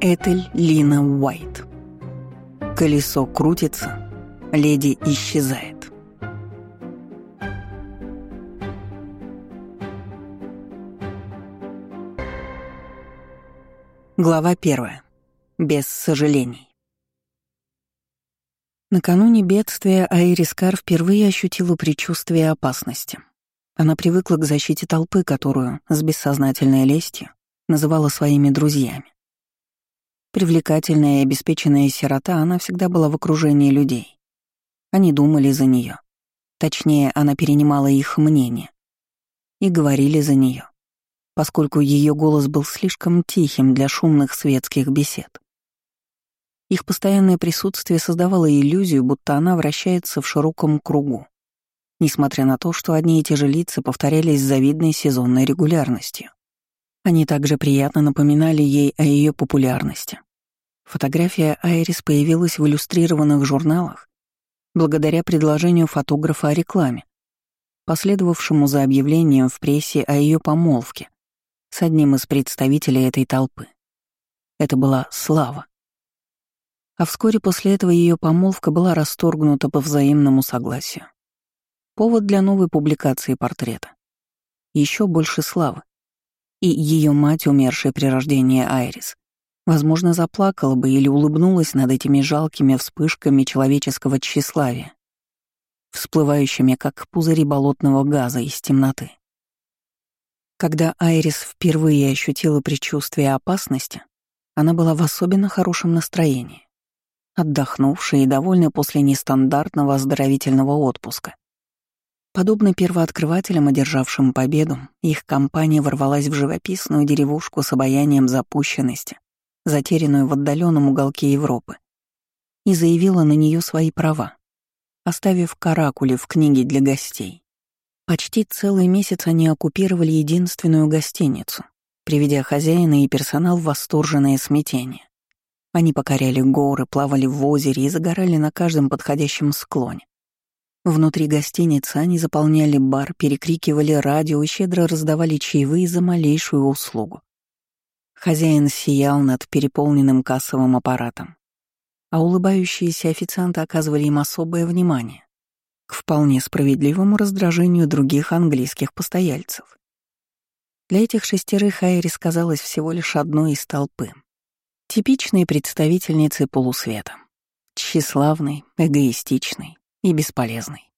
Этель Лина Уайт. Колесо крутится, леди исчезает. Глава первая. Без сожалений. Накануне бедствия Айрис Кар впервые ощутила предчувствие опасности. Она привыкла к защите толпы, которую, с бессознательной лестью, называла своими друзьями. Привлекательная и обеспеченная сирота, она всегда была в окружении людей. Они думали за нее. Точнее, она перенимала их мнение. И говорили за нее, поскольку ее голос был слишком тихим для шумных светских бесед. Их постоянное присутствие создавало иллюзию, будто она вращается в широком кругу, несмотря на то, что одни и те же лица повторялись с завидной сезонной регулярностью. Они также приятно напоминали ей о ее популярности. Фотография Айрис появилась в иллюстрированных журналах благодаря предложению фотографа о рекламе, последовавшему за объявлением в прессе о ее помолвке с одним из представителей этой толпы. Это была Слава. А вскоре после этого ее помолвка была расторгнута по взаимному согласию. Повод для новой публикации портрета. Еще больше славы и ее мать, умершая при рождении Айрис, возможно, заплакала бы или улыбнулась над этими жалкими вспышками человеческого тщеславия, всплывающими как пузыри болотного газа из темноты. Когда Айрис впервые ощутила предчувствие опасности, она была в особенно хорошем настроении, отдохнувшая и довольная после нестандартного оздоровительного отпуска. Подобно первооткрывателям, одержавшим победу, их компания ворвалась в живописную деревушку с обаянием запущенности, затерянную в отдаленном уголке Европы, и заявила на нее свои права, оставив каракули в книге для гостей. Почти целый месяц они оккупировали единственную гостиницу, приведя хозяина и персонал в восторженное смятение. Они покоряли горы, плавали в озере и загорали на каждом подходящем склоне. Внутри гостиницы они заполняли бар, перекрикивали радио и щедро раздавали чаевые за малейшую услугу. Хозяин сиял над переполненным кассовым аппаратом, а улыбающиеся официанты оказывали им особое внимание, к вполне справедливому раздражению других английских постояльцев. Для этих шестерых Айрис казалась всего лишь одной из толпы, типичной представительницей полусвета, тщеславной, эгоистичной, и бесполезной.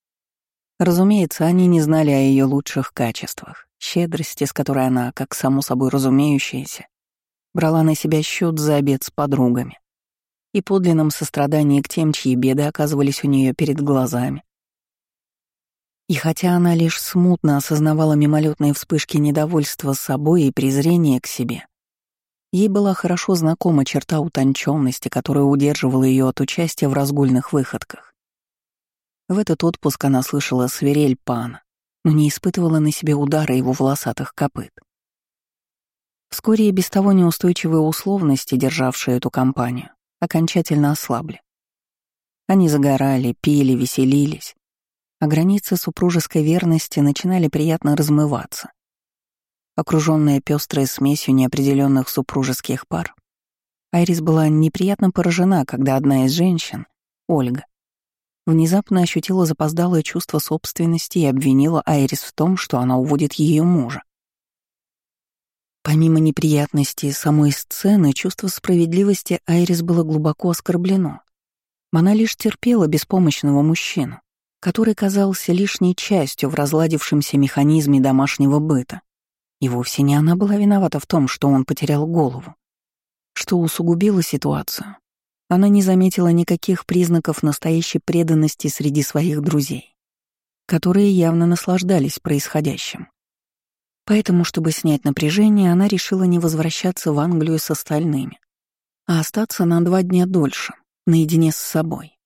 Разумеется, они не знали о ее лучших качествах, щедрости, с которой она, как само собой разумеющееся, брала на себя счет за обед с подругами и подлинном сострадании к тем, чьи беды оказывались у нее перед глазами. И хотя она лишь смутно осознавала мимолетные вспышки недовольства собой и презрения к себе, ей была хорошо знакома черта утонченности, которая удерживала ее от участия в разгульных выходках. В этот отпуск она слышала свирель пана, но не испытывала на себе удара его волосатых копыт. Вскоре и без того неустойчивые условности, державшие эту компанию, окончательно ослабли. Они загорали, пили, веселились, а границы супружеской верности начинали приятно размываться. Окруженная пестрой смесью неопределенных супружеских пар, Айрис была неприятно поражена, когда одна из женщин, Ольга, внезапно ощутила запоздалое чувство собственности и обвинила Айрис в том, что она уводит ее мужа. Помимо неприятностей самой сцены, чувство справедливости Айрис было глубоко оскорблено. Она лишь терпела беспомощного мужчину, который казался лишней частью в разладившемся механизме домашнего быта. И вовсе не она была виновата в том, что он потерял голову, что усугубило ситуацию. Она не заметила никаких признаков настоящей преданности среди своих друзей, которые явно наслаждались происходящим. Поэтому, чтобы снять напряжение, она решила не возвращаться в Англию с остальными, а остаться на два дня дольше, наедине с собой.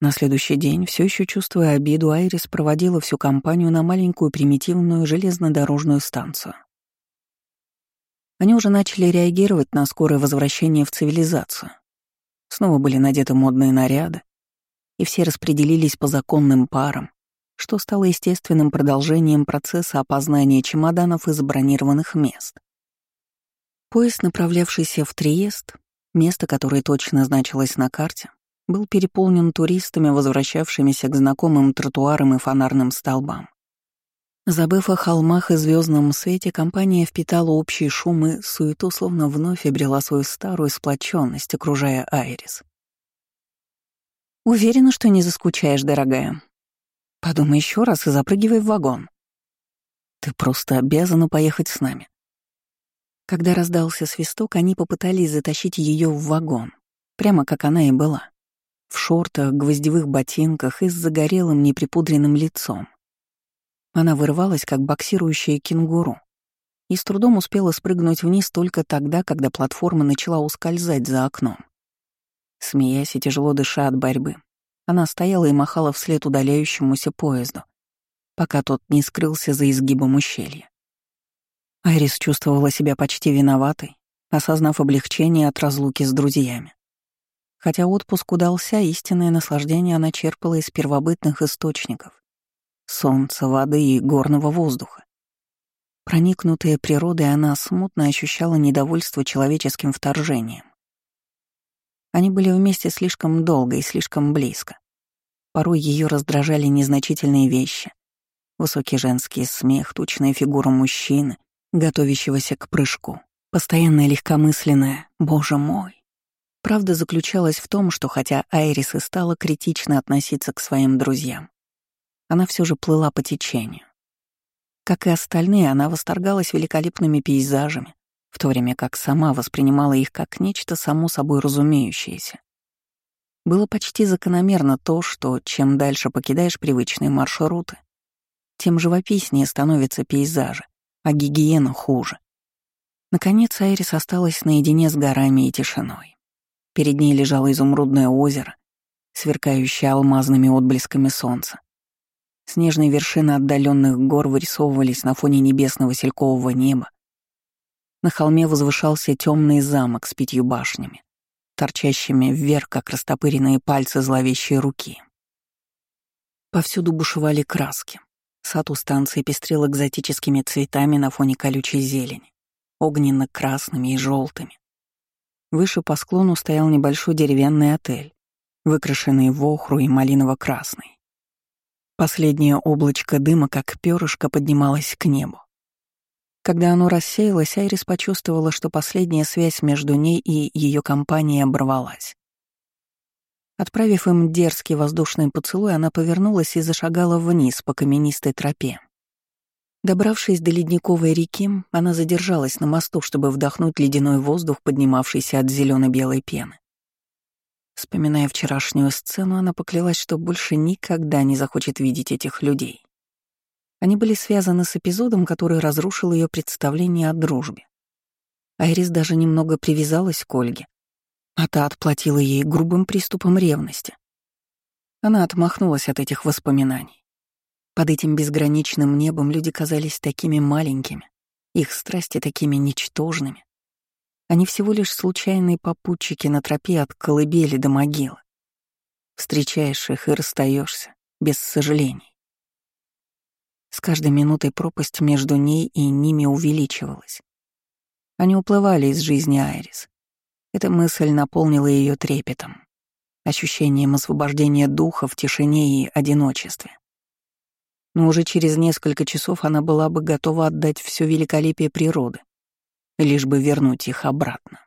На следующий день, все еще чувствуя обиду, Айрис проводила всю компанию на маленькую примитивную железнодорожную станцию. Они уже начали реагировать на скорое возвращение в цивилизацию, Снова были надеты модные наряды, и все распределились по законным парам, что стало естественным продолжением процесса опознания чемоданов из бронированных мест. Поезд, направлявшийся в Триест, Место, которое точно значилось на карте, был переполнен туристами, возвращавшимися к знакомым тротуарам и фонарным столбам. Забыв о холмах и звездном свете, компания впитала общий шум и суету, словно вновь обрела свою старую сплоченность, окружая Айрис. «Уверена, что не заскучаешь, дорогая. Подумай еще раз и запрыгивай в вагон. Ты просто обязана поехать с нами». Когда раздался свисток, они попытались затащить ее в вагон, прямо как она и была. В шортах, гвоздевых ботинках и с загорелым неприпудренным лицом. Она вырывалась, как боксирующая кенгуру, и с трудом успела спрыгнуть вниз только тогда, когда платформа начала ускользать за окном. Смеясь и тяжело дыша от борьбы, она стояла и махала вслед удаляющемуся поезду, пока тот не скрылся за изгибом ущелья. Айрис чувствовала себя почти виноватой, осознав облегчение от разлуки с друзьями. Хотя отпуск удался, истинное наслаждение она черпала из первобытных источников солнца, воды и горного воздуха. Проникнутая природой, она смутно ощущала недовольство человеческим вторжением. Они были вместе слишком долго и слишком близко. Порой ее раздражали незначительные вещи. Высокий женский смех, тучная фигура мужчины, готовящегося к прыжку. Постоянное легкомысленное «Боже мой!». Правда заключалась в том, что хотя Айрис и стала критично относиться к своим друзьям, она все же плыла по течению. Как и остальные, она восторгалась великолепными пейзажами, в то время как сама воспринимала их как нечто само собой разумеющееся. Было почти закономерно то, что чем дальше покидаешь привычные маршруты, тем живописнее становятся пейзажи, а гигиена хуже. Наконец Айрис осталась наедине с горами и тишиной. Перед ней лежало изумрудное озеро, сверкающее алмазными отблесками солнца. Снежные вершины отдаленных гор вырисовывались на фоне небесного селькового неба. На холме возвышался темный замок с пятью башнями, торчащими вверх, как растопыренные пальцы зловещей руки. Повсюду бушевали краски. Сад у станции пестрел экзотическими цветами на фоне колючей зелени, огненно-красными и желтыми. Выше по склону стоял небольшой деревянный отель, выкрашенный в охру и малиново-красный. Последнее облачко дыма, как перышко, поднималось к небу. Когда оно рассеялось, Айрис почувствовала, что последняя связь между ней и ее компанией оборвалась. Отправив им дерзкий воздушный поцелуй, она повернулась и зашагала вниз по каменистой тропе. Добравшись до ледниковой реки, она задержалась на мосту, чтобы вдохнуть ледяной воздух, поднимавшийся от зелено белой пены. Вспоминая вчерашнюю сцену, она поклялась, что больше никогда не захочет видеть этих людей. Они были связаны с эпизодом, который разрушил ее представление о дружбе. Айрис даже немного привязалась к Ольге, а та отплатила ей грубым приступом ревности. Она отмахнулась от этих воспоминаний. Под этим безграничным небом люди казались такими маленькими, их страсти такими ничтожными. Они всего лишь случайные попутчики на тропе от колыбели до могилы. Встречаешь их и расстаешься без сожалений. С каждой минутой пропасть между ней и ними увеличивалась. Они уплывали из жизни Айрис. Эта мысль наполнила ее трепетом, ощущением освобождения духа в тишине и одиночестве. Но уже через несколько часов она была бы готова отдать все великолепие природы, лишь бы вернуть их обратно.